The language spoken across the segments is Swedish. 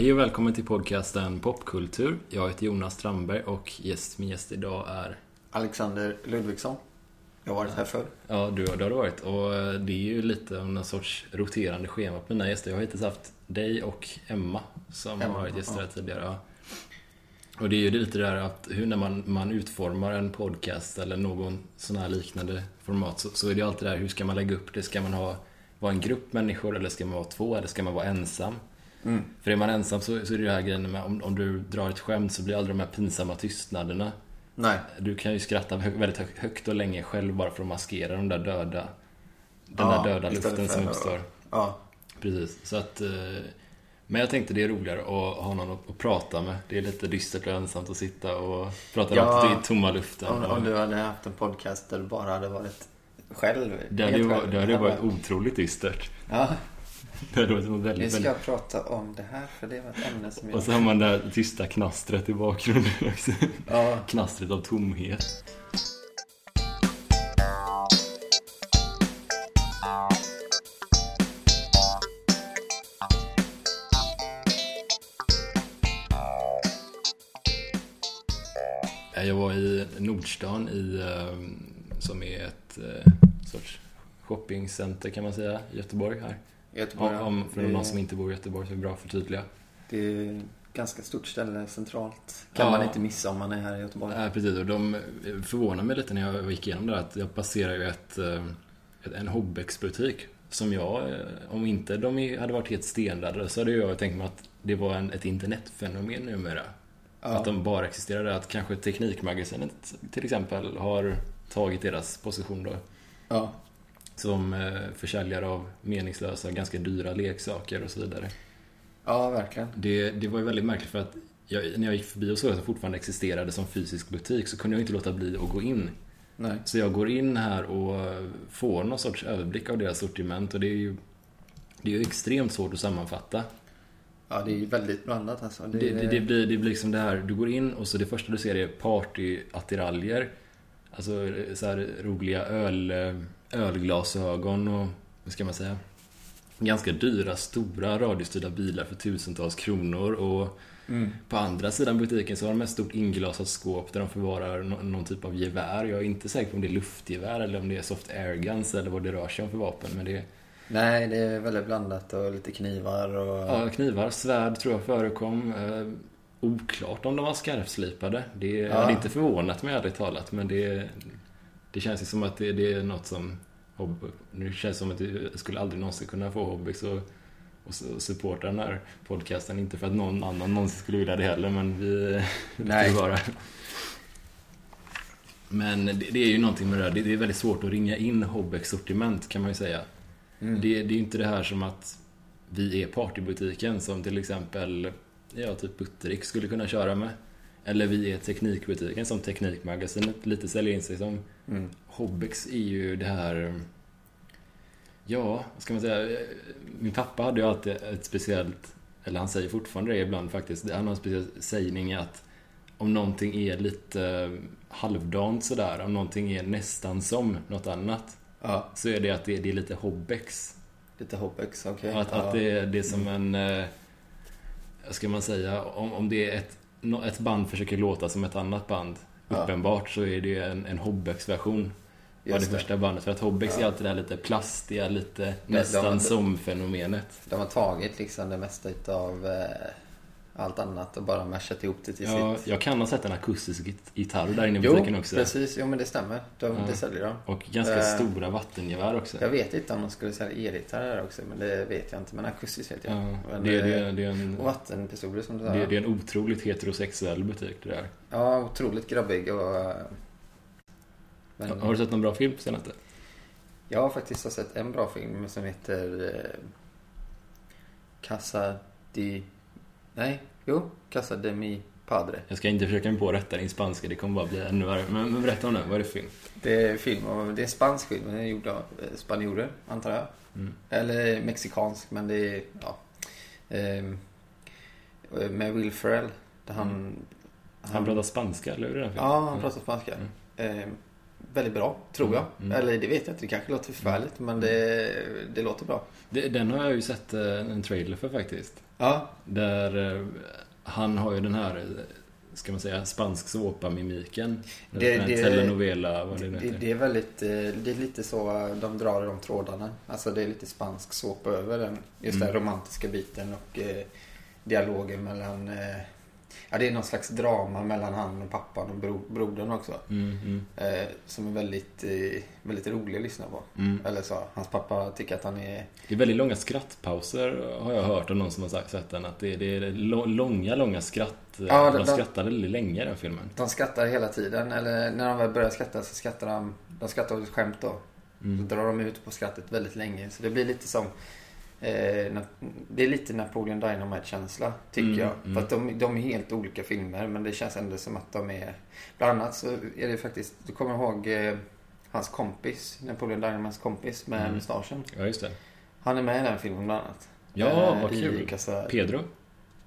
Hej och välkommen till podcasten Popkultur. Jag heter Jonas Strandberg och gäst, min gäst idag är... Alexander Ludvigsson. Jag har varit här förr. Ja, du, det har du varit. Och eh, det är ju lite av någon sorts roterande schema på mina gäster. Jag har hittills haft dig och Emma som Emma, har varit gäster ja. här tidigare. Ja. Och det är ju lite det där att hur när man, man utformar en podcast eller någon sån här liknande format så, så är det alltid det här, hur ska man lägga upp det? Ska man ha, vara en grupp människor eller ska man vara två eller ska man vara ensam? Mm. För är man ensam så, så är det det här grejen med om, om du drar ett skämt så blir aldrig de här pinsamma tystnaderna. Nej. Du kan ju skratta väldigt hö- högt och länge själv bara för att maskera de där döda den Ja, där döda luften som uppstår. Ja. Precis, så att... eh, Men jag tänkte det är roligare att ha någon att, att prata med. Det är lite dystert och ensamt att sitta och prata Ja. rakt i tomma luften. Om, om du hade haft en podcast där du bara hade varit själv. Det hade ju själv. det hade ju varit otroligt dystert. Ja, Det hade varit något nu väldigt, ska väldigt... jag prata om det här för det var ett ämne som jag... Och så har man det där tysta knastret i bakgrunden också. Ja, Knastret av tomhet. Jag var i Nordstan i, eh, som är ett eh, sorts shoppingcenter kan man säga, i Göteborg här. Göteborg. Om, om, för det, någon som inte bor i Göteborg så är det bra att förtydliga. det är ett ganska stort ställe centralt. Kan Ja. man inte missa om man är här i Göteborg. Ja, precis. Och de förvånade mig lite när jag gick igenom det att jag passerade ju ett, eh, ett, en Hobbex-butik som jag, eh, om inte de hade varit helt stenade så hade jag tänkt mig att det var en, ett internetfenomen numera. Ja. Att de bara existerade. Att kanske Teknikmagasinet till exempel har tagit deras position då. ja. Som eh, försäljare av meningslösa, ganska dyra leksaker och så vidare. ja, verkligen. Det, det var ju väldigt märkligt för att jag, när jag gick förbi och såg att det fortfarande existerade som fysisk butik så kunde jag inte låta bli att gå in. Nej. Så jag går in här och får någon sorts överblick av deras sortiment och det är ju det är ju extremt svårt att sammanfatta. Ja, det är väldigt blandat alltså. Det, det, det, blir, det blir liksom det här, du går in och så det första du ser är partyattiraljer. Alltså så här roliga öl, ölglasögon och, vad ska man säga? Ganska dyra, stora radiostyrda bilar för tusentals kronor och Mm. på andra sidan butiken så har de ett stort inglasat skåp där de förvarar nå- någon typ av gevär. Jag är inte säker på om det är luftgevär eller om det är soft airguns eller vad det rör sig om för vapen. Men det är Nej, det är väldigt blandat och lite knivar och... ja, knivar, svärd tror jag förekom. Oklart om de var skarpslipade. Det Ja. hade inte förvånat mig ärligt talat. Men det, det känns ju som att det, det är något som Hobb, nu känns det som att jag skulle aldrig någonsin kunna få Hobbix och, och su- supporta den här podcasten. Inte för att någon annan någonsin skulle vilja det heller, men vi... Nej. bara. Men det, det är ju någonting med det här. Det, det är väldigt svårt att ringa in Hobbex-sortiment kan man ju säga. Mm. Det, det är ju inte det här som att vi är partybutiken som till exempel ja, typ Butterik skulle kunna köra med. Eller vi är teknikbutiken som Teknikmagasinet lite säljer in sig som. Mm. Hobbex är ju det här... Ja, vad ska man säga? Min pappa hade ju alltid ett speciellt, eller han säger fortfarande det ibland faktiskt, han har en speciell sägning att om någonting är lite halvdant sådär, om någonting är nästan som något annat, Ja, så är det att det, det är lite Hobbex. lite Hobbex, okej. Att, ja. att det, är- det är som en... ska man säga? Om, om det är ett, ett band försöker låta som ett annat band, Ja. uppenbart, så är det en, en Hobbex-version av det det. första bandet. För att Hobbex Ja. är alltid det här lite plastiga, lite de- nästan de- som-fenomenet. De har tagit liksom det mesta utav eh, allt annat och bara mashat ihop det till Ja, sitt... jag kan ha sett en akustisk git- gitarr där inne i Jo, butiken också. precis. Jo, men det stämmer. De, Ja. Det säljer de. Och ganska Eh, stora vattengevär också. Jag vet inte om de skulle sälja elgitarrer också, men det vet jag inte. Men akustiskt vet jag. Ja, Men det, det- det, det, är en, Och vattenpistoler som du sa. det, det är en otroligt heterosexuell butik det där. Ja, otroligt grabbig och... eh, Men Har du sett någon bra film på senaste? jag har faktiskt sett en bra film som heter eh, Casa di... Nej, jo. Casa de mi padre. Jag ska inte försöka mig på att rätta din spanska, det kommer bara bli ännu värre. Men, men berätta om den, vad är det för film? Det är film och det är en spansk film. Den är gjord av eh, spanjorer, antar jag. Mm. Eller mexikansk, men det är... Ja. Ehm, med Will Ferrell. Där han... Han pratar spanska, eller hur? den filmen? Ja, han pratar spanska. Mm. Ehm, väldigt bra, tror Mm, jag. mm. Eller det vet jag inte, det kanske låter förfärligt men det, det låter bra. Det, den har jag ju sett eh, en trailer för faktiskt. Ja, Där eh, han har ju den här, eh, ska man säga, spansk såpa-mimiken. Det- det- telenovela, vad det det, heter. det är väldigt, eh, det är lite så de drar i de trådarna. Alltså det är lite spansk såpa över den. Just Mm. den romantiska biten och eh, dialogen mellan, eh, ja det är någon slags drama mellan han och pappan och bro, brodern också. Mm, mm, Eh, som är väldigt, eh, väldigt rolig att lyssna på. mm. Eller så, hans pappa tycker att han är... Det är väldigt långa skrattpauser har jag hört av någon som har sagt- sett den. Att det är, det är långa, långa skratt. Ja, de det- skrattar väldigt länge i den filmen. De skrattar hela tiden. Eller när de väl börjar skratta så skrattar de... De skrattar åt ett skämt då. Mm. Så drar de ut på skrattet väldigt länge. Så det blir lite som... Eh, det är lite Napoleon Dynamite-känsla, tycker Mm, jag. mm. För att de, de är helt olika filmer, men det känns ändå som att de är... Bland annat så är det faktiskt... Du kommer ihåg eh, hans kompis, Napoleon Dynamites kompis med Mm. mustaschen. Ja, just det. Han är med i den filmen bland annat. Ja, Eh, vad kul. Casa- Pedro.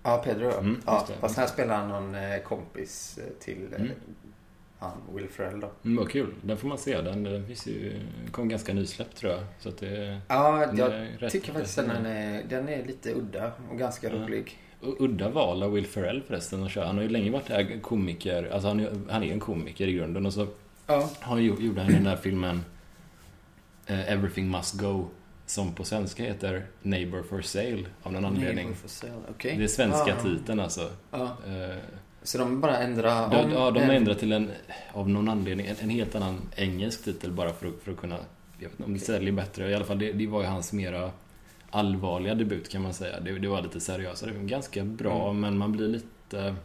Ja, Pedro. Mm, ja, fast här spelar han någon eh, kompis eh, till Mm. Han, Will Ferrell då. Mm, vad kul. Den får man se. Den, den finns ju, kom ganska nysläppt tror jag. Så att det, Ja, jag är rätt- tycker faktiskt att den är, den är lite udda och ganska Ja. rolig. Udda val av Will Ferrell förresten att köra. Han har ju länge varit där komiker. Alltså han, är- han är en komiker i grunden. Och så Ja. har gjorde han den där filmen eh, Everything Must Go. Som på svenska heter Neighbor for Sale av någon anledning. Sale, okej. Det är svenska Ja. titeln alltså. Ja. Eh, Så de bara ändrar de, om ja, de en- ändrat till en, av någon anledning, en, en helt annan engelsk titel bara för, för att kunna, jag vet inte om det säljer bättre. I alla fall, det, det var ju hans mera allvarliga debut kan man säga. Det, det var lite seriösare. Ganska bra, Mm. men man blir lite...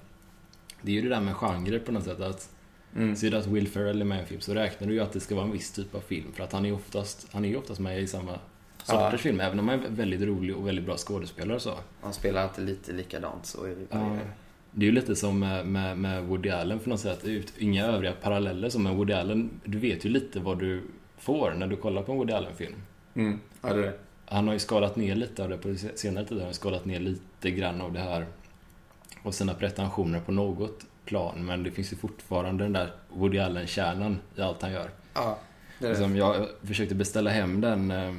Det är ju det där med genre på något sätt. Att Mm. Ser du att Will Ferrell är med i en film så räknar du ju att det ska vara en viss typ av film. För att han är ju oftast, han är ju oftast med i samma sorters Ja. film. Även om han är väldigt rolig och väldigt bra skådespelare så. Han spelar alltid lite likadant så är det Ja. Det är ju lite som med, med, med Woody Allen för något sätt. Ut, inga övriga paralleller som med Woody Allen. Du vet ju lite vad du får när du kollar på en Woody Allen-film. Mm. Ja, det är det. Han har ju skalat ner lite av det på senare tid. har Han skalat ner lite grann av det här och sina pretensioner på något plan. Men det finns ju fortfarande den där Woody Allen-kärnan i allt han gör. Ja, det är det. Som jag försökte beställa hem den, eh,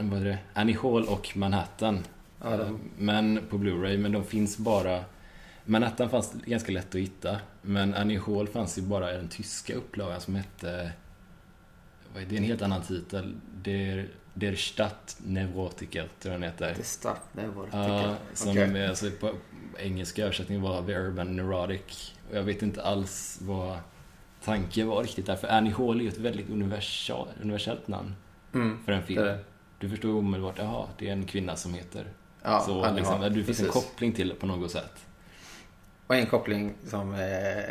vad är det? Annie Hall och Manhattan. Ja, det- Men på Blu-ray, men de finns bara... Manhattan fanns ganska lätt att hitta. Men Annie Hall fanns ju bara i den tyska upplagan som hette... Det är en helt annan titel. Der, Der Stadt Neurotiker, tror jag den heter. Nu var det, Ja, som är, alltså, på engelska översättningen var The Urban Neurotic. Och jag vet inte alls vad tanken var riktigt där. För Annie Hall är ju ett väldigt universal, universellt namn Mm. för en film. det. Du förstår omedelbart, jaha, det är en kvinna som heter Ja, så. Liksom, du finns en koppling till det på något sätt. Och en koppling som är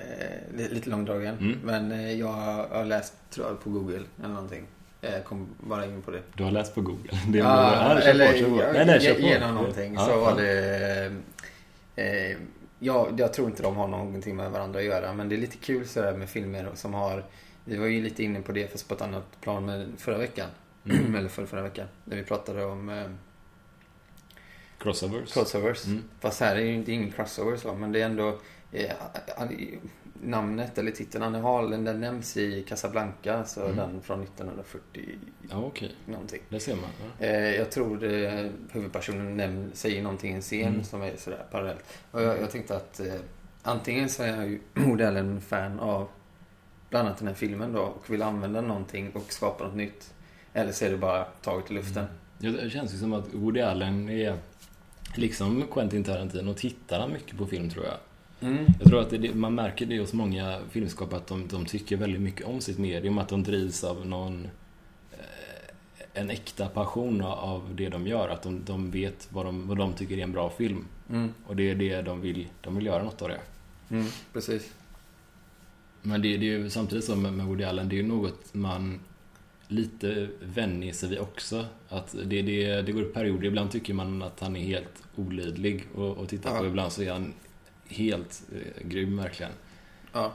li- lite långdragen. Mm. Men eh, jag har läst, tror jag, på Google eller någonting. Jag kom bara in på det. Du har läst på Google. Det är Ja. Ja, eller på, kör på. ja, Nej, nej, kör på. genom någonting Ja, så var det... Eh, ja, jag tror inte de har någonting med varandra att göra. Men det är lite kul sådär med filmer som har... Vi var ju lite inne på det fast på ett annat plan med förra veckan. Mm. eller förra, förra veckan. När vi pratade om eh, Crossovers. crossovers. Mm. Fast här är ju inte ingen crossover så, men det är ändå... Eh, namnet eller titeln Anne Hall, den, nämns i Casablanca. Så Mm. den från 1940 Ja, okej. någonting. Det ser man. Ja. Eh, jag tror eh, huvudpersonen näm- säger någonting i en scen Mm. som är sådär parallellt. Och jag, jag tänkte att eh, antingen så är jag ju Woody Allen fan av bland annat den här filmen då och vill använda någonting och skapa något nytt. Eller så är det bara taget i luften. Ja, Det känns ju som att Woody Allen är, liksom Quentin Tarantino, tittar han mycket på film tror jag. Mm. Jag tror att det, man märker det hos många filmskapare att de, de tycker väldigt mycket om sitt medium, att de drivs av någon eh, en äkta passion av det de gör, att de, de vet vad de, vad de tycker är en bra film. Mm. Och det är det de vill, de vill göra något av det. Mm. Precis. Men det, det är ju samtidigt som med Woody Allen, det är ju något man lite vänjer sig vid också. Att det, det, det går perioder, ibland tycker man att han är helt olidlig och, och titta på, Ja. ibland så är han helt eh, grym verkligen. Ja.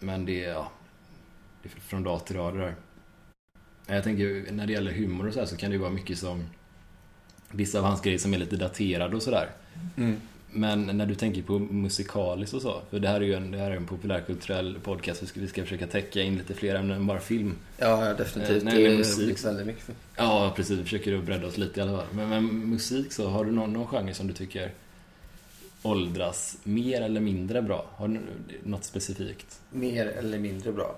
Men det är, ja, det är från dag till dag det där. Jag tänker, när det gäller humor och så här så kan det ju vara mycket som vissa av hans grejer som är lite daterade och sådär. Mm. Men när du tänker på musikaliskt och så, för det här är ju en, det här är en populärkulturell podcast, vi ska, vi ska försöka täcka in lite fler ämnen än bara film. Ja, definitivt. Eh, nej, men det musik- blir väldigt mycket. Ja, precis. Vi försöker bredda oss lite i alla fall. Men, men musik så, har du någon, någon genre som du tycker åldras mer eller mindre bra? Har du något specifikt? Mer eller mindre bra.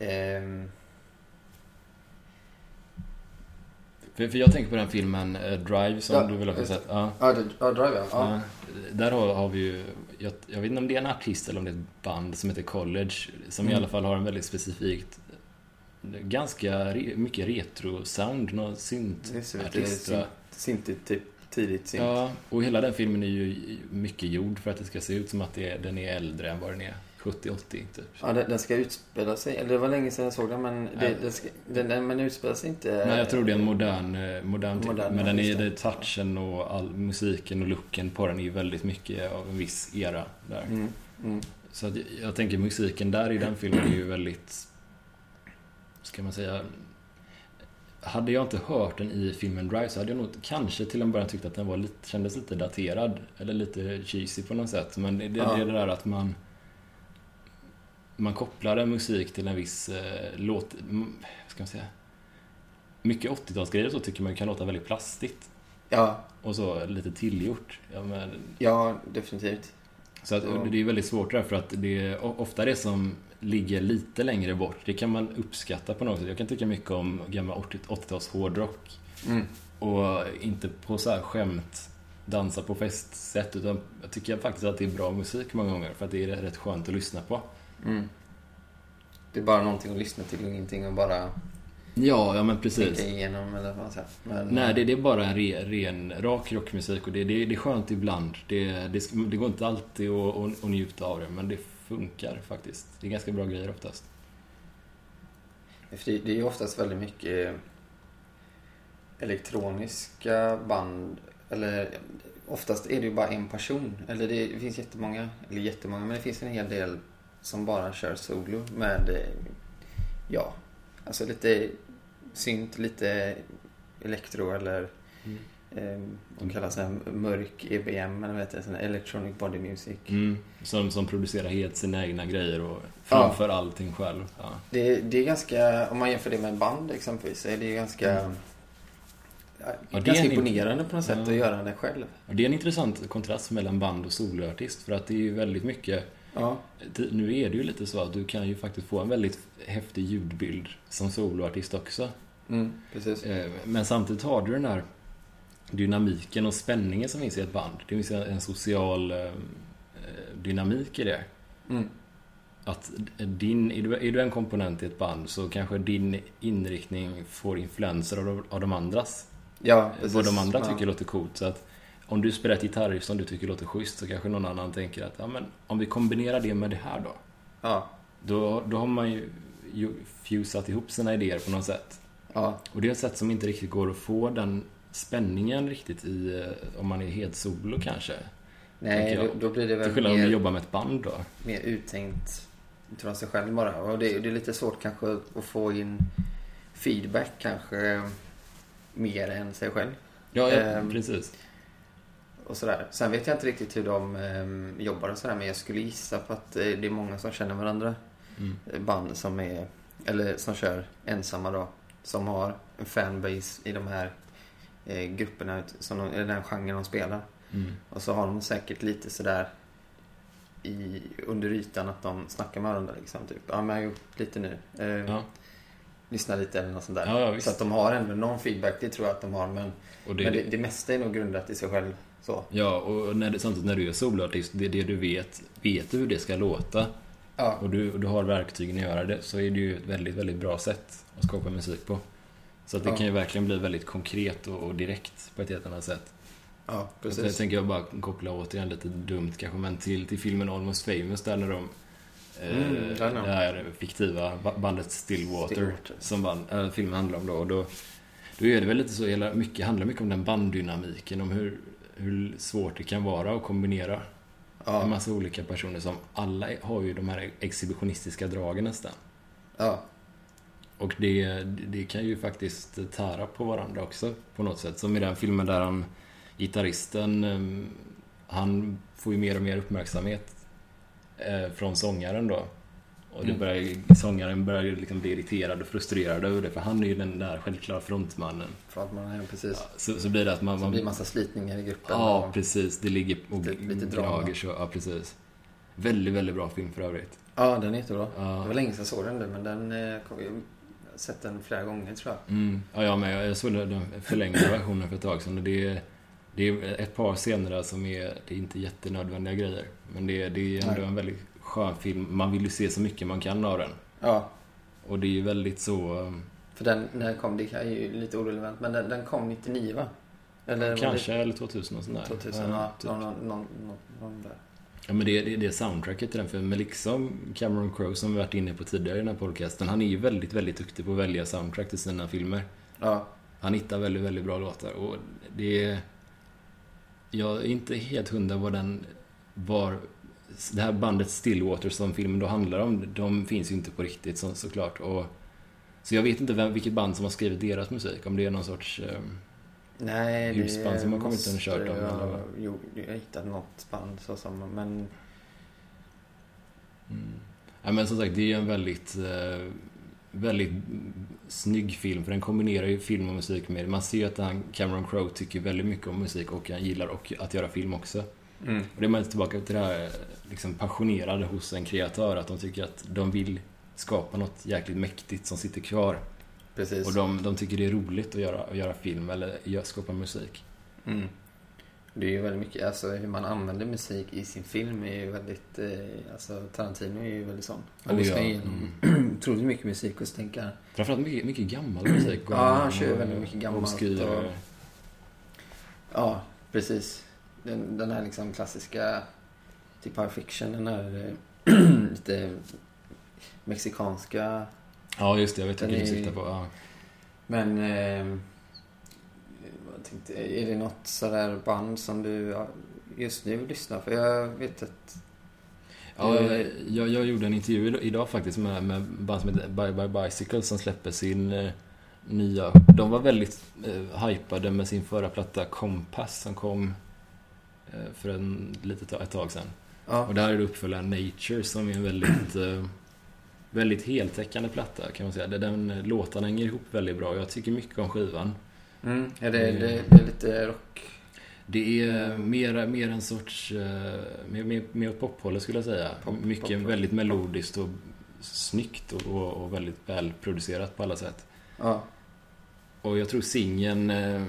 Ehm, För, för jag tänker på den filmen eh, Drive som Ja, du väl har just det. sett? Ja. ja, det- ja, Drive ja. ja. Ja, där har, har vi ju, jag, jag vet inte om det är en artist eller om det är ett band som heter College, som i Mm. alla fall har en väldigt specifikt, ganska re, mycket retro-sound, någon Det att det är synt-artist. va? synt, synt, typ tidigt synt. Ja, och hela den filmen är ju mycket gjord för att det ska se ut som att det är, den är äldre än vad den är. 70-80 typ. Ja, den, den ska utspela sig. Eller det var länge sedan jag såg den, men det, den, ska, den, utspelar sig inte... Men jag tror det är en modern, eh, modern, typ. Modern, Men den är, det. touchen och all musiken och looken på den är ju väldigt mycket av en viss era där. Mm, mm. Så att jag- tänker musiken där i den filmen är ju väldigt, ska man säga, hade jag inte hört den i filmen Drive så hade jag nog kanske till en början tyckt att den var lite, kändes lite daterad. Eller lite cheesy på något sätt. Men det, Ja. det är det där att man man kopplar en musik till en viss eh, låt, ska man säga? Mycket 80-talsgrejer så tycker man kan låta väldigt plastigt. Ja, Och så lite tillgjort. Ja, men, ja, definitivt. så att, Ja. det är väldigt svårt där för att det är ofta det som ligger lite längre bort. Det kan man uppskatta på något sätt. Jag kan tycka mycket om gammal 80 80-tals hårdrock. Mm. Och inte på så här skämt dansa på festsätt utan jag tycker faktiskt att det är bra musik många gånger för att det är rätt skönt att lyssna på. Mm. Det är bara någonting att lyssna till och ingenting att bara Ja, ja men precis. tänka igenom eller vad. Men, Nej, det, det är bara en re, ren, rak rockmusik och det, det, det är skönt ibland. Det, det, det går inte alltid att, att, att njuta av det, men det funkar faktiskt. Det är ganska bra grejer oftast. Det, det är ju oftast väldigt mycket elektroniska band. Eller oftast är det ju bara en person. Eller det finns jättemånga, eller jättemånga, men det finns en hel del som bara kör solo med, eh, ja, alltså lite synt, lite elektro eller Mm. eh, de kallar sig mörk EBM, eller vad heter det, sån electronic body music. Mm, som, som producerar helt sina egna grejer och framför allting själv. Ja. Det, det är ganska, om man jämför det med band exempelvis, så är det ju ganska, ja, Mm. Ja, det är ganska en- imponerande på något sätt Ja. att göra det själv. Det är en intressant kontrast mellan band och soloartist för att det är ju väldigt mycket Ja, Nu är det ju lite så att du kan ju faktiskt få en väldigt häftig ljudbild som soloartist också. mm, precis. Eh, Men samtidigt har du den här dynamiken och spänningen som finns i ett band. Det finns en social eh, dynamik i det. Mm. Att din, är, du, är du en komponent i ett band så kanske din inriktning får influenser av de, av de andras. Ja, precis. Vad de andra ja. tycker låter coolt. Så att om du spelar ett gitarriff som du tycker låter schysst så kanske någon annan tänker att ja, men om vi kombinerar det med det här då. Ja, Då, då har man ju, ju fusat ihop sina idéer på något sätt. ja, Och det är ett sätt som inte riktigt går att få den spänningen riktigt i, eh, om man är helt solo kanske. nej, då, då blir det Till väl skillnad om du mer, jobbar med ett band då. mer uttänkt från sig själv bara. Och det, det är lite svårt kanske att få in feedback kanske mer än sig själv. Ja, ja Ehm, precis. Och sådär. Sen vet jag inte riktigt hur de eh, jobbar och sådär, men jag skulle gissa på att eh, det är många som känner varandra. Mm. Eh, Band som är, eller som kör ensamma då. Som har en fanbase i de här eh, grupperna, som de, eller den genren de spelar. Mm. Och så har de säkert lite sådär i, under ytan att de snackar med varandra liksom. Typ, ja men jag har gjort lite nu. Eh, Ja. Lyssna lite eller något sånt där. Ja, ja, så att de har ändå någon feedback, det tror jag att de har. Men, Och det, men det, det mesta är nog grundat i sig själv. Så. Ja, och när samtidigt när du är soloartist, det är det du vet. Vet du hur det ska låta Ja, och du, du har verktygen att göra det så är det ju ett väldigt, väldigt bra sätt att skapa musik på. Så att det Ja. kan ju verkligen bli väldigt konkret och, och direkt på ett helt annat sätt. ja Så jag precis. tänker jag bara koppla återigen lite dumt kanske, men till, till filmen Almost famous där när de eh, Mm, den det här fiktiva ba- bandet Stillwater, Stillwater. som band, äh, filmen handlar om då. Och då. Då är det väl lite så, hela, mycket, handlar mycket om den banddynamiken, om hur, hur svårt det kan vara att kombinera en Ja, massa olika personer som alla har ju de här exhibitionistiska dragen nästan. ja, Och det, det kan ju faktiskt tära på varandra också på något sätt. Som i den filmen där han, gitarristen, ehm, han får ju mer och mer uppmärksamhet eh, från sångaren då. Och det Mm. börjar, sångaren börjar ju liksom bli irriterad och frustrerad över det, för han är ju den där självklara frontmannen. Är precis. Ja, så, så blir det att man... Så man blir massa slitningar i gruppen. ja, och- precis. Det ligger och Lite- lite drama. gnager så. Ja, precis. Väldigt, väldigt bra film för övrigt. ja, den är jättebra. Ja. Det var länge sedan jag såg den nu, men den eh, kom, har sett den flera gånger tror jag. Mm. Ja, jag med. Jag såg den förlängda versionen för ett tag sedan. och Det är, det är ett par scener där som är, det är inte jättenödvändiga grejer. Men det är, det är ändå Nej. en väldigt skön film. Man vill ju se så mycket man kan av den. Ja, Och det är ju väldigt så... um, för den, när kom, det är ju lite orelevant, men den, den kom 99 va? Eller Kanske, eller 2000 och sånt det där. 2000, ja. typ. Någon, någon, någon, där. Ja, men det, det, det är soundtracket till den filmen. Men liksom Cameron Crowe som vi varit inne på tidigare i den här podcasten. Han är ju väldigt, väldigt duktig på att välja soundtrack till sina filmer. Ja, Han hittar väldigt, väldigt bra låtar. Och det är... Jag är inte helt hundra vad den var... Det här bandet Stillwater som filmen då handlar om, de finns ju inte på riktigt så, såklart. Och, så jag vet inte vem, vilket band som har skrivit deras musik. Om det är någon sorts... Eh, nej Husband som har kommit och kört dem, eller? Jo, jag hittade något band så som, men Mm. Ja, men som sagt, det är en väldigt, eh, väldigt snygg film. För den kombinerar ju film och musik med... Man ser ju att han, Cameron Crowe tycker väldigt mycket om musik och han gillar och att göra film också. Mm. Och det är man tillbaka till det här liksom passionerade hos en kreatör. Att de tycker att de vill skapa något jäkligt mäktigt som sitter kvar. precis. Och de, de tycker det är roligt att göra, att göra film eller skapa musik. Mm. Det är ju väldigt mycket, alltså hur man använder musik i sin film är ju väldigt, eh, alltså Tarantino är ju väldigt sån. Han Oh, lyssnar ja. igenom otroligt mycket musik och så tänker han, Framförallt mycket, mycket gammal musik. Ja, han Och- kör väldigt mycket gammalt obskyr. och- ja precis. Den, den här liksom klassiska, typ Pulp Fiction, den här eh, lite mexikanska, Ja, just det. Jag vet vilken du siktar på. Ja. men eh, vad tänkte, är det något sådär band som du just nu lyssnar på? Jag vet att Ja, jag, jag gjorde en intervju id- idag faktiskt med, med band som heter Bye Bye Bicycle som släpper sin eh, nya... De var väldigt eh, hypade med sin förra platta Compass som kom för en litet tag, ett tag sedan. ja, Och där är det uppföljaren Nature som är en väldigt, eh, väldigt heltäckande platta kan man säga. Den eh, låtarna hänger ihop väldigt bra. Jag tycker mycket om skivan. Mm, är det, Mm. det, det är lite rock? Det är mer, mer en sorts... eh, Mer, mer, mer åt pophållet skulle jag säga. Pop- Mycket pop- väldigt melodiskt och snyggt och, och, och väldigt välproducerat på alla sätt. Ja. Och jag tror singeln eh,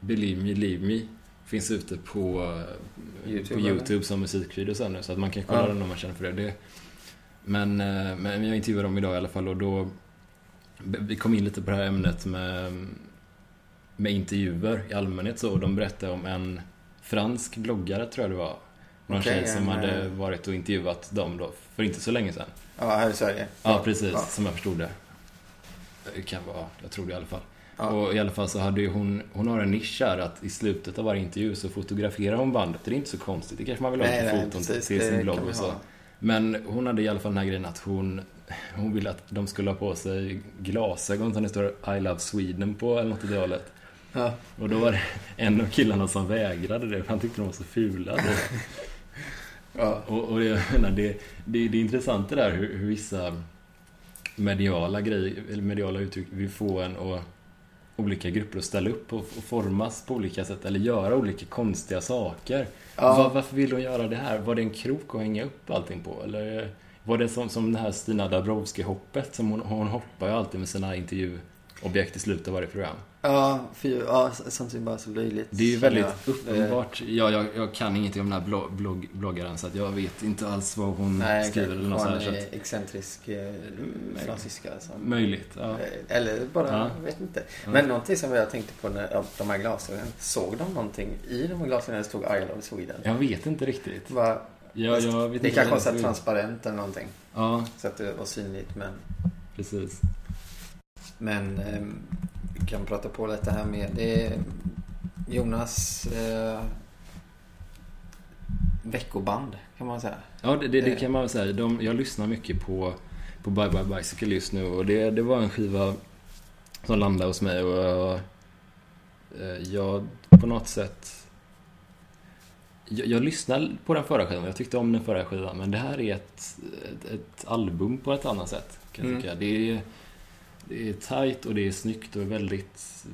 Believe Me, Leave Me finns ute på eh, YouTube, på eller? YouTube som musikvideo sen nu. Så att man kan kolla Ja. den om man känner för det. det. Men, eh, men jag intervjuade dem idag i alla fall och då... Vi kom in lite på det här ämnet med, med intervjuer i allmänhet så. Och de berättade om en fransk bloggare tror jag det var. Någon Okej, tjej som hade eh, varit och intervjuat dem då för inte så länge sedan. ja, här i Sverige. Ja, precis. Ja. Som jag förstod det. Det kan vara, jag tror det i alla fall. Ja. Och i alla fall så hade ju hon, hon har en nisch här att i slutet av varje intervju så fotograferar hon bandet. Det är inte så konstigt. Det kanske man vill ha Nej, nej, foton precis. till sin blogg och så. Men hon hade i alla fall den här grejen att hon, hon ville att de skulle ha på sig glasögon som det står I love Sweden på eller något i det hållet. Ja. Och då var det en av killarna som vägrade det för han tyckte de var så fula. Ja. och, och det, menar, det, det, det är intressant det där hur, hur vissa mediala grejer, eller mediala uttryck vill få en och olika grupper att ställa upp och, och formas på olika sätt eller göra olika konstiga saker. Ja. Var, varför vill hon göra det här? Var det en krok att hänga upp allting på? Eller var det som, som det här Stina Dabrowski-hoppet? Som hon, hon hoppar ju alltid med sina intervjuobjekt i slutet av varje program. Ja, för, ja, är bara så löjligt. Det är ju väldigt jag. uppenbart. Ja, jag, jag kan ingenting om den här blogg, blogg, bloggaren så att jag vet inte alls vad hon Nej, skriver eller något sånt. så att- excentrisk eh, fransyska. Som, Möjligt, ja. eh, Eller bara, Ja. jag vet inte. Ja. Men någonting som jag tänkte på när ja, de här glasögonen. Såg de någonting i de här glasögonen det stod I love Sweden? Jag vet inte riktigt. Var, Ja, jag vet det inte kanske var transparent eller någonting. Ja, Så att det var synligt. Men, precis. Men eh, vi kan prata på lite här med det är Jonas eh, veckoband kan man säga. Ja, det, det, det Eh. kan man säga. De, jag lyssnar mycket på, på Bye Bye Bicycle just nu och det, det var en skiva som landade hos mig och, och eh, jag på något sätt jag, jag lyssnade på den förra skivan, jag tyckte om den förra skivan, men det här är ett, ett, ett album på ett annat sätt. Kan jag Mm. tycka. Det, är, det är tight och det är snyggt och väldigt...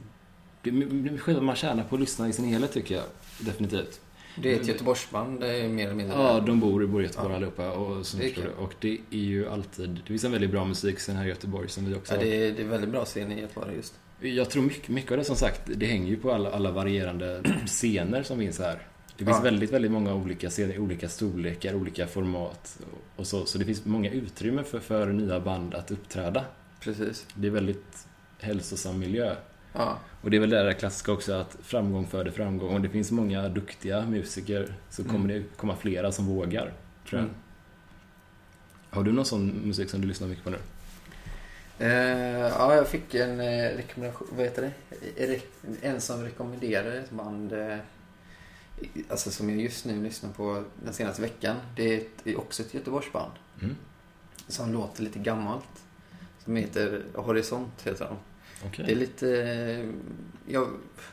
Det är en skiva man tjänar på att lyssna i sin helhet tycker jag. Definitivt. Det är ett Göteborgsband, det är mer eller mindre. Ja, de bor, bor i Göteborg Ja. allihopa. Och, som Det det. och det är ju alltid... Det finns en väldigt bra musikscen här i Göteborg som vi också Ja, det, är, det är väldigt bra scen i Göteborg just. Jag tror mycket, mycket av det som sagt, det hänger ju på alla, alla varierande scener som finns här. Det finns Ja. väldigt, väldigt många olika scener, olika storlekar, olika format och så. Så det finns många utrymmen för, för nya band att uppträda. Precis. Det är väldigt hälsosam miljö. Ja, Och det är väl det där klassiska också att framgång föder framgång. Och det finns många duktiga musiker så kommer Mm. det komma flera som vågar, tror jag. Mm. Har du någon sån musik som du lyssnar mycket på nu? Eh, ja, jag fick en eh, rekommendation, vad heter det? Eh, re- En som rekommenderade ett band, eh, alltså som jag just nu lyssnar på den senaste veckan. Det är, ett, är också ett Göteborgsband Mm. som låter lite gammalt. Som heter Horisont, heter de. Okej. Det är lite, eh, jag,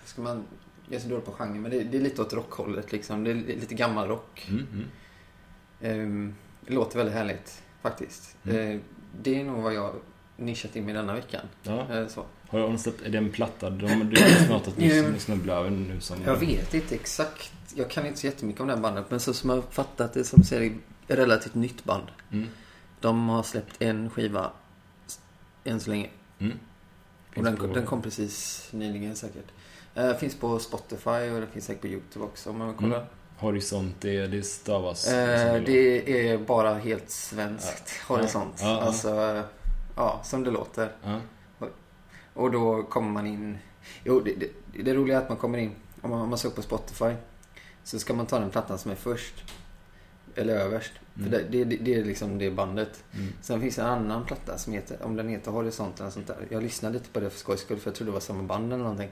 ska man, jag är så dålig på genre, men det, det är lite åt rockhållet liksom. Det är lite gammal rock. Mm, mm. Ehm, det låter väldigt härligt, faktiskt. Mm. Eh, det är nog vad jag nischat in mig denna veckan. Ja. Eh, så. Har de släppt, är det en platta? De, du har något att nu snubbla över nu som... Jag vet inte exakt. Jag kan inte så jättemycket om det här bandet. Men så som jag fattat det som ser ett relativt nytt band. Mm. De har släppt en skiva än så länge. Mm. Och den, på- den kom precis nyligen säkert. Eh, finns på Spotify och det finns säkert på YouTube också om man vill kolla. Mm. Horisont, det, det stavas... Eh, det är bara helt svenskt. Ja. Horisont. Ja, ja. Alltså, ja, som det låter. Ja. Och då kommer man in... Jo, det, det, det roliga är att man kommer in... Om man, om man söker på Spotify så ska man ta den plattan som är först. Eller överst. För det, det, det är liksom det bandet. Mm. Sen finns det en annan platta som heter... Om den heter Horisont eller sånt där. Jag lyssnade lite på det för skojs skull för jag trodde det var samma band eller någonting.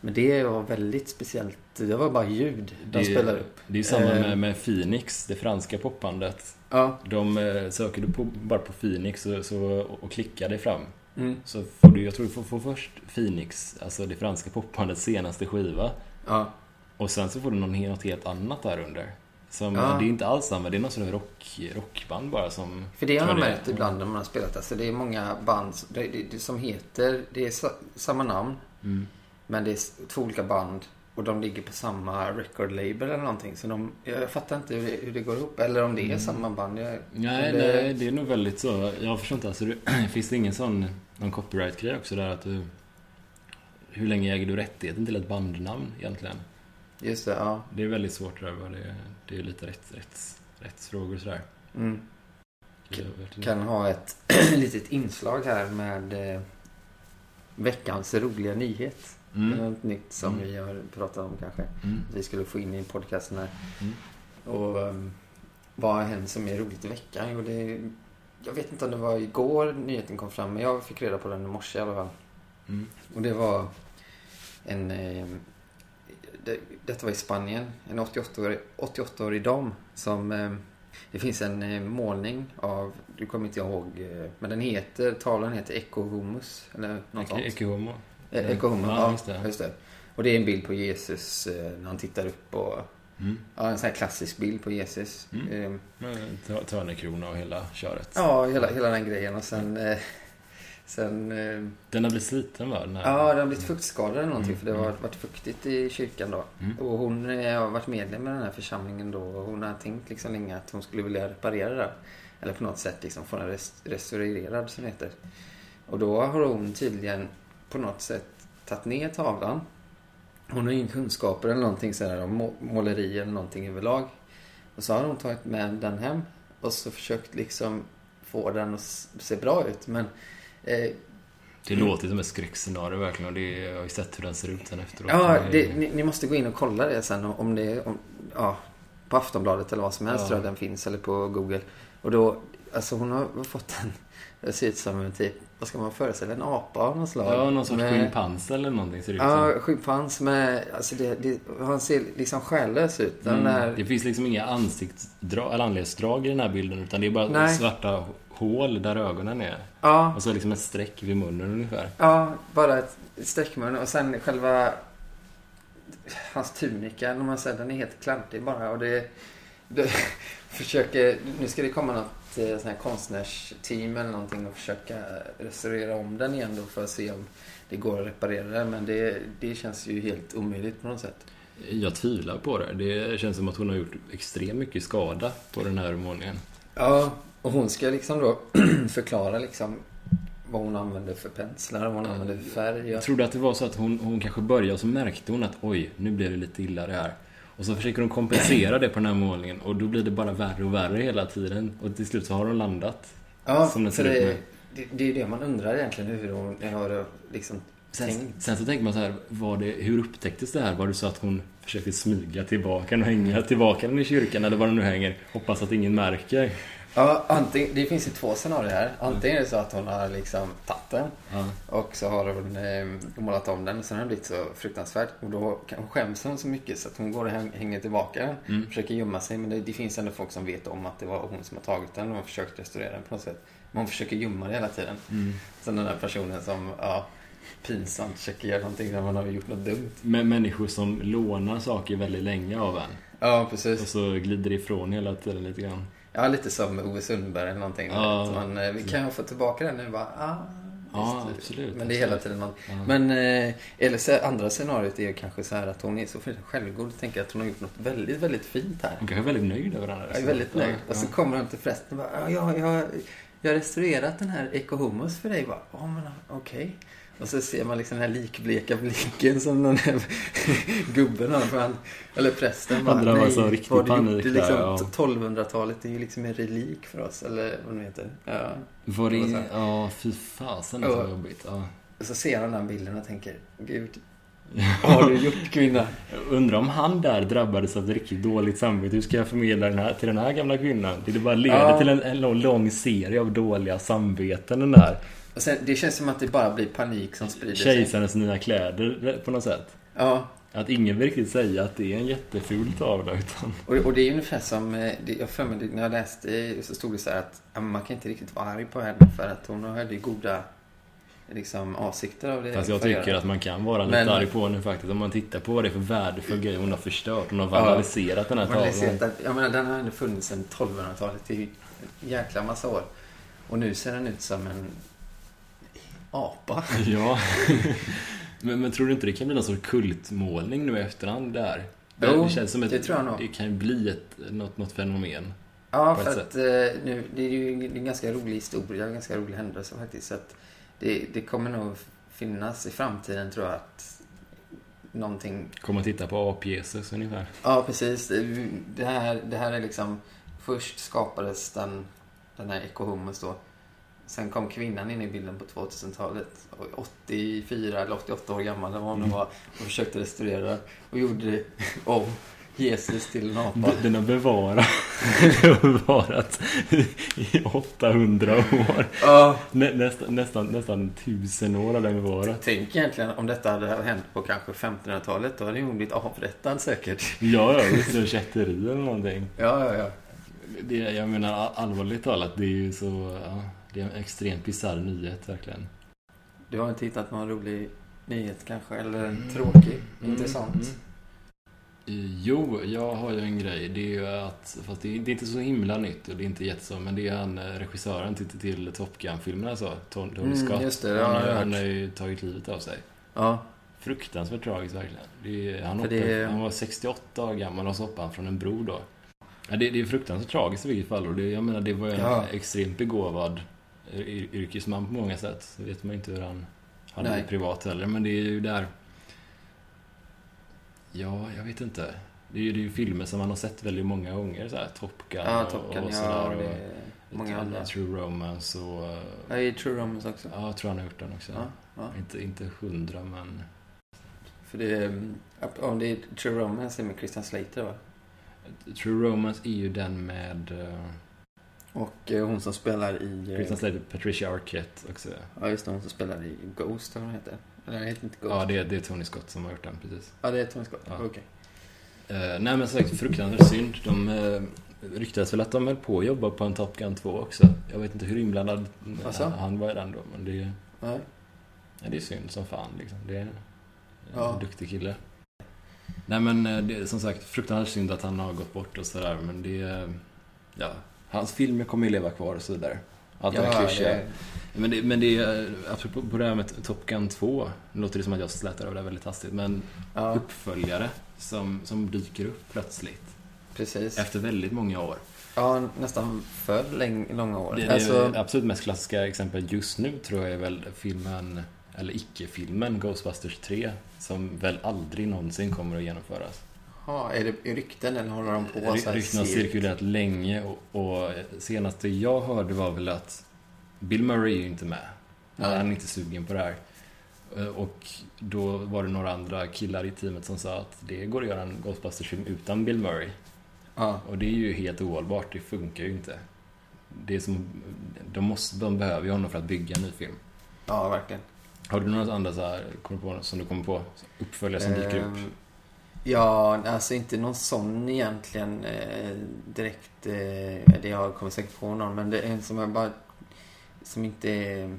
Men det var väldigt speciellt. Det var bara ljud de Det- spelar upp. Det är samma med, med Phoenix, det franska popbandet. Ja. De eh, söker du på, bara på Phoenix så, så, och klickar dig fram. Mm. Så får du, jag tror du får, får först Phoenix, alltså det franska popbandets senaste skiva. Ja. Och sen så får du någon, något helt annat där under. Som, Ja. Det är inte alls samma, det är någon sån rock, rockband bara som... För det har jag märkt ibland när man har spelat. Alltså det är många band det, det, det, som heter... Det är sa, samma namn. Mm. Men det är två olika band. Och de ligger på samma record label eller någonting. Så de, jag fattar inte hur det, hur det går ihop. Eller om det är Mm. samma band. Jag, Nej, det, nej, det är nog väldigt så. Jag förstår inte, alltså, du, finns det ingen sån någon copyright-grej också där att du... Hur länge äger du rättigheten till ett bandnamn egentligen? Just det, ja. Det är väldigt svårt det där, det, det är lite rätt, rätts, rättsfrågor och sådär. Mm. Kan ha ett litet inslag här med eh, veckans roliga nyhet. Mm. något nytt som Mm. vi har pratat om kanske. Mm. Vi skulle få in i podcasten här. Mm. Och um, vad har hänt som är roligt i veckan? Jo, det, jag vet inte om det var igår nyheten kom fram, men jag fick reda på den i morse i alla fall. Mm. Och det var en... Eh, det, detta var i Spanien. En 88-årig 88 dam som... Eh, det finns en eh, målning av... Du kommer inte ihåg, eh, men den heter... Tavlan heter Eco Humus, eller något sånt. Eke Homo. Eh, Eco Humus, Ja, just det. just det. Och det är en bild på Jesus när han tittar upp och... Mm. Ja, en sån här klassisk bild på Jesus. Mm. Eh, Tör- Törnekrona och hela köret. Ja, hela, hela den grejen. Och sen... Eh, sen eh, Den har blivit sliten va? Den här- ja, den har blivit fuktskadad eller någonting. Mm, För det har mm. varit, fuktigt i kyrkan då. Mm. Och hon eh, har varit medlem i den här församlingen då. Och hon har tänkt liksom länge att hon skulle vilja reparera det. Eller på något sätt liksom få den rest- restaurerad som det heter. Och då har hon tydligen på något sätt tagit ner tavlan. Hon har ingen kunskaper eller någonting sådär om må- måleri eller någonting överlag. Och så har hon tagit med den hem och så försökt liksom få den att se bra ut. Men eh, Det låter som ett skräckscenario verkligen och det, jag har ju sett hur den ser ut sen efteråt. ja, det, ni, ni måste gå in och kolla det sen om det om, ja, på Aftonbladet eller vad som helst Ja. tror jag den finns eller på Google. Och då, alltså hon har fått en, det ser ut som en typ, vad ska man föreställa, en apa av något slag. Ja, någon sorts schimpans eller någonting ser det ut Ja, schimpans med, alltså det, det, han ser liksom själlös ut. Den Mm. där, Det finns liksom inga ansiktsdrag, eller anledsdrag i den här bilden utan det är bara Nej. svarta hål där ögonen är. ja, Och så liksom ett streck vid munnen ungefär. ja, bara ett streckmun och sen själva hans tunika, när man säger den är helt klantig bara. Och det, det försöker, nu ska det komma något eh, sån här konstnärsteam eller någonting och försöka restaurera om den igen då för att se om det går att reparera den. Men det, det känns ju helt omöjligt på något sätt. Jag tvivlar på det. Det känns som att hon har gjort extremt mycket skada på den här målningen. Ja, och hon ska liksom då förklara liksom vad hon använder för penslar, vad hon använder för färg. Jag trodde att det var så att hon, hon kanske började och så märkte hon att oj, nu blir det lite illa det här. Och så försöker hon kompensera det på den här målningen och då blir det bara värre och värre hela tiden. Och till slut så har hon landat. Ja, som den för det, det, det är det man undrar egentligen hur hon har liksom Sen, sen, så tänker man så här, var det, hur upptäcktes det här? Var det så att hon försökte smyga tillbaka den och hänga tillbaka den i kyrkan eller var den nu hänger? Hoppas att ingen märker. Ja, antingen, det finns ju två scenarier här. Antingen är det så att hon har liksom tagit den ja. och så har hon eh, målat om den och sen har den blivit så fruktansvärd. Och då skäms hon så mycket så att hon går och hänger tillbaka den. Mm. Försöker gömma sig men det, det, finns ändå folk som vet om att det var hon som har tagit den och har försökt restaurera den på något sätt. Men hon försöker gömma det hela tiden. Mm. Sen den där personen som, ja, pinsamt försöker göra någonting när man har gjort något dumt. Men människor som lånar saker väldigt länge av en. Ja, precis. Och så glider ifrån hela tiden lite grann. Ja, lite som Ove Sundberg eller någonting. Ja, man, eh, vi kan ju få tillbaka den nu bara, ah, Ja, absolut. Men det är hela tiden man... Ja. Men, eh, eller så, andra scenariot är kanske så här att hon är så självgod och tänker att hon har gjort något väldigt, väldigt fint här. Hon kanske är väldigt nöjd över den här. Jag är väldigt nöjd. Ja. Och så kommer hon till prästen och bara, ja, jag, jag har restaurerat den här Ekohomos för dig. Men okej. Okay. Och så ser man liksom den här likbleka blicken som den här gubben har. För han, eller prästen bara, Andra var så riktig panik det liksom, ja. 1200-talet är ju liksom en relik för oss. Eller vad det heter. Ja, var det, ja fy fasen det var jobbigt. Ja. Och så ser han den bilden och tänker, gud. Vad har du gjort kvinna? Undrar om han där drabbades av ett riktigt dåligt samvete. Hur ska jag förmedla den här till den här gamla kvinnan? Det bara leder ja. till en, en lång, lång serie av dåliga samveten den där. Och sen, det känns som att det bara blir panik som sprider sig. Kejsarens nya kläder på något sätt. Ja. Att ingen vill riktigt säga att det är en jätteful tavla. Utan... Och, och det är ungefär som, eh, jag för mig, när jag läste så stod det så att man kan inte riktigt vara arg på henne för att hon hade goda liksom, avsikter av det. Fast jag tycker att man kan vara lite Men, arg på henne faktiskt. Om man tittar på vad det är för värdefull grej hon har förstört. Hon har vandaliserat ja, den här tavlan. Jag menar, den har ändå funnits sedan 1200-talet. i en jäkla massa år. Och nu ser den ut som en apa. Ja. men, men tror du inte det kan bli någon sorts kultmålning nu i efterhand där? Jo, det, känns som ett, det tror jag nog. Det kan ju bli ett, något, något fenomen. Ja, för att eh, nu, det är ju en ganska rolig historia, en ganska rolig händelse faktiskt. Så att det, det kommer nog finnas i framtiden tror jag att någonting... Kommer titta på AP-Jesus ungefär. Ja, precis. Det här, det här är liksom... Först skapades den, den här Ekohumus då Sen kom kvinnan in i bilden på 2000-talet. 84 eller 88 år gammal vad hon mm. var. Och försökte restaurera och gjorde om Jesus till en apa. Den har bevarat, bevarat i 800 år. Ja. Nä, nästan, nästan, nästan tusen år har den bevarat. Tänk egentligen om detta hade hänt på kanske 1500-talet. Då hade hon blivit avrättad säkert. Ja, ja. Visst, kätteri eller någonting. Ja, ja, ja. Det, jag menar allvarligt talat, det är ju så... Ja. Det är en extremt bisarr nyhet, verkligen. Du har inte hittat någon rolig nyhet kanske? Eller en mm. tråkig? Mm. Intressant? Mm. Jo, jag har ju en grej. Det är ju att, fast det är, det är inte så himla nytt och det är inte jätteså, men det är han eh, regissören till, till Top Gun-filmerna så, Tony mm, Scott. Just det, han, har, han har ju tagit livet av sig. Ja. Fruktansvärt tragiskt verkligen. Är, han, hoppade, det... han var 68 år gammal och så hoppade han från en bro då. Ja, det, det är fruktansvärt tragiskt i vilket fall. Och det, jag menar, det var en ja. extremt begåvad yrkesman på många sätt. Så vet man inte hur han hade det privat heller. Men det är ju där... Ja, jag vet inte. Det är ju, det är ju filmer som man har sett väldigt många gånger. Så här, Top Gun ja, Top Gun, och, sådär. Ja, det är många andra. True Romance och... Ja, i True Romance också. Ja, jag tror han har gjort den också. Ja, ja. Inte, inte hundra, men... För det är... Om det är True Romance är med Christian Slater, va? True Romance är ju den med... Och eh, hon som spelar i... Kristen eh, Slater, Patricia Arquette också. Ja, just det. Hon som spelar i Ghost, eller vad heter. Eller heter inte Ghost. Ja, det är, det är Tony Scott som har gjort den, precis. Ja, det är Tony Scott. Ja. Okej. Okay. Uh, nej, men sagt, fruktansvärt synd. De uh, ryktades väl att de höll på att jobba på en Top Gun 2 också. Jag vet inte hur inblandad alltså? han var i den då, men det... Nej. Ja, det är synd som fan, liksom. Det är en ja. duktig kille. Nej men eh, det är som sagt fruktansvärt synd att han har gått bort och sådär men det... Ja, hans filmer kommer ju leva kvar och så vidare. Allt det där klyschiga. det, Men det, men det är, apropå på det här med Top Gun 2, nu låter det som att jag slätar över det väldigt hastigt, men ja, uppföljare som, som dyker upp plötsligt precis. efter väldigt många år. Ja, nästan för länge, långa år. Det, det alltså, absolut mest klassiska exemplet just nu tror jag är väl filmen, eller icke-filmen Ghostbusters 3, som väl aldrig någonsin kommer att genomföras. Ja, är det rykten eller håller de på så här Ryktena har cirk- cirkulerat länge och, och senaste jag hörde var väl att Bill Murray är ju inte med. Nej. Han är inte sugen på det här. Eh, Och då var det några andra killar i teamet som sa att det går att göra en Ghostbusters-film utan Bill Murray. Ja, Och det är ju helt ohållbart, det funkar ju inte. Det är som, de, måste, de behöver ju honom för att bygga en ny film. ja, verkligen. Har du några andra så här, på, som du kommer på? Uppföljare som dyker upp? Ja, alltså inte någon sån egentligen eh, direkt. Eh, det jag kommer säkert på någon, men det är en som jag bara... Som inte.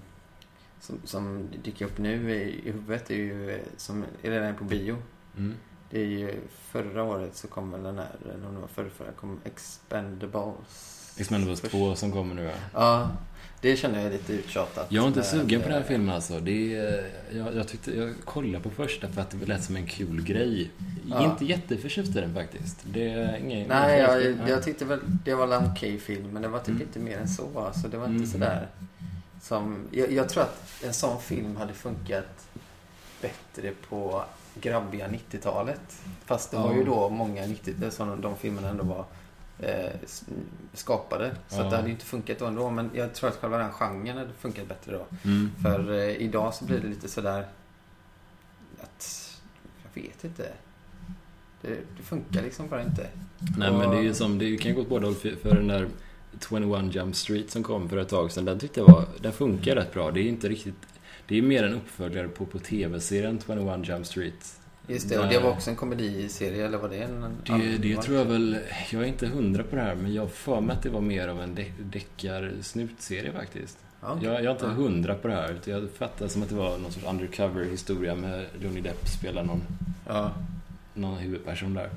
Som, som dyker upp nu i, i huvudet är ju... eh, Som är redan på bio. Mm. Det är ju förra året så kom väl den här, eller om det var förra, förra kom Expendables. Expendables 2 som kommer nu ja. Det känner jag är lite uttjatat. Jag är inte sugen på den här eh, filmen alltså. Det är, jag, jag, tyckte, jag kollade på första för att det lät som en kul grej. Ja. Inte jätteförtjust i den faktiskt. Det är ingen... Nej, jag, Nej. jag tyckte väl det var en okej film, men det var typ Mm. inte mer än så. Alltså, det var inte Mm. sådär som... Jag, jag tror att en sån film hade funkat bättre på grabbiga 90-talet. Fast det var ju då många 90 som de filmerna ändå var eh, skapade. Så Ja. att det hade ju inte funkat då ändå. Men jag tror att själva den genren hade funkat bättre då. Mm. För eh, idag så blir det lite sådär att... Jag vet inte. Det, det funkar liksom bara inte. Nej, men det är ju som, det kan gå åt båda håll för, för den där 21 Jump Street som kom för ett tag sedan. Den tyckte jag var, den funkar rätt bra. Det är inte riktigt, det är mer en uppföljare på, på tv-serien 21 Jump Street. Just det, och det var också en komediserie, eller var det en... Det, det tror jag väl, jag är inte hundra på det här, men jag för mig att det var mer av en de- deckar-snutserie faktiskt. Okej. Jag, jag är inte Ja. hundra på det här, utan jag fattar som att det var någon sorts undercover-historia med Johnny Depp spelar någon, Ja. någon huvudperson där.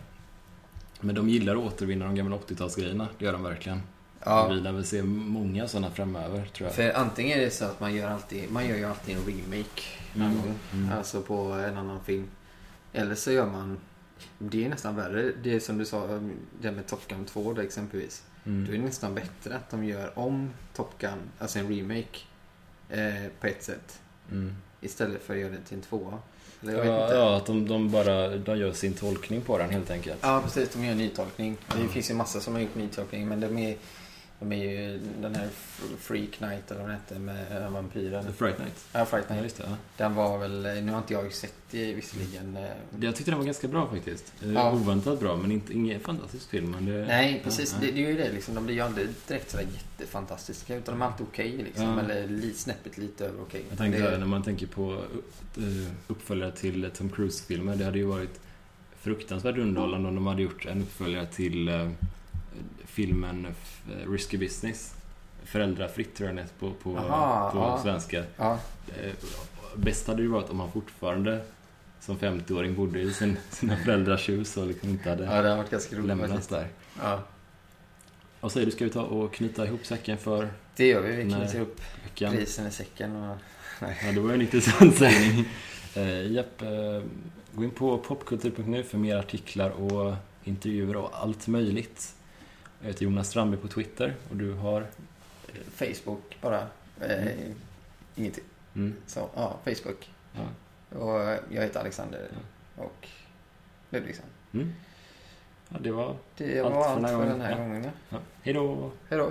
Men de gillar att återvinna de gamla 80-talsgrejerna, det gör de verkligen. ja. Vi lär väl se många sådana framöver, tror jag. För antingen är det så att man gör alltid, man gör ju alltid en remake. Mm. Alltså på en annan film. Eller så gör man, det är nästan värre, det är som du sa, det med Top Gun 2 då exempelvis. Mm. Då är det nästan bättre att de gör om Top Gun, alltså en remake, eh, på ett sätt. Mm. Istället för att göra det till en tvåa. Eller Ja, ja, att de, de bara de gör sin tolkning på den helt enkelt. Ja, precis. De gör en nytolkning. Det finns ju massa som har gjort nytolkning, men de är, de är ju den här Freak Night, eller vad den hette, med eh, vampyren. The Fright Night. Ja, Fright Ja, Night. just det. Ja. Den var väl, nu har inte jag sett det visserligen. eh, Jag tyckte den var ganska bra faktiskt. Eh, Ja. Oväntat bra, men inte, ingen fantastisk film. Men det, Nej, precis. Ja, Det, ja. det är ju det liksom. De blir ju aldrig direkt sådär jättefantastiska, utan de är alltid okej liksom. Ja. Eller li, snäppet lite över okej. Jag tänkte Det- när man tänker på uh, uppföljare till Tom Cruise-filmer. Det hade ju varit fruktansvärt underhållande om de hade gjort en uppföljare till eh, filmen Risky Business. Föräldrafritt tror jag den på, på, Aha, på ja. svenska. Ja, Eh, bäst hade det ju varit om han fortfarande som 50-åring bodde i sin, sina föräldrars hus och liksom inte hade ja, det varit ganska roligt. lämnats där. Ja, Vad säger du, ska vi ta och knyta ihop säcken för det gör vi. Vi Nej. knyter upp veckan? grisen i säcken och... Ja, det var ju en intressant sägning. Eh, japp, eh, gå in på popkultur.nu för mer artiklar och intervjuer och allt möjligt. Jag heter Jonas Strandberg på Twitter och du har... Facebook bara. Eh, Ingenting. Mm, Så, ja, Facebook. ja. Och eh, jag heter Alexander och Ludvigsson. Mm. ja, det var Det Allt var för allt den här för den här Ja. gången. ja. Ja. Hej då! Hej då.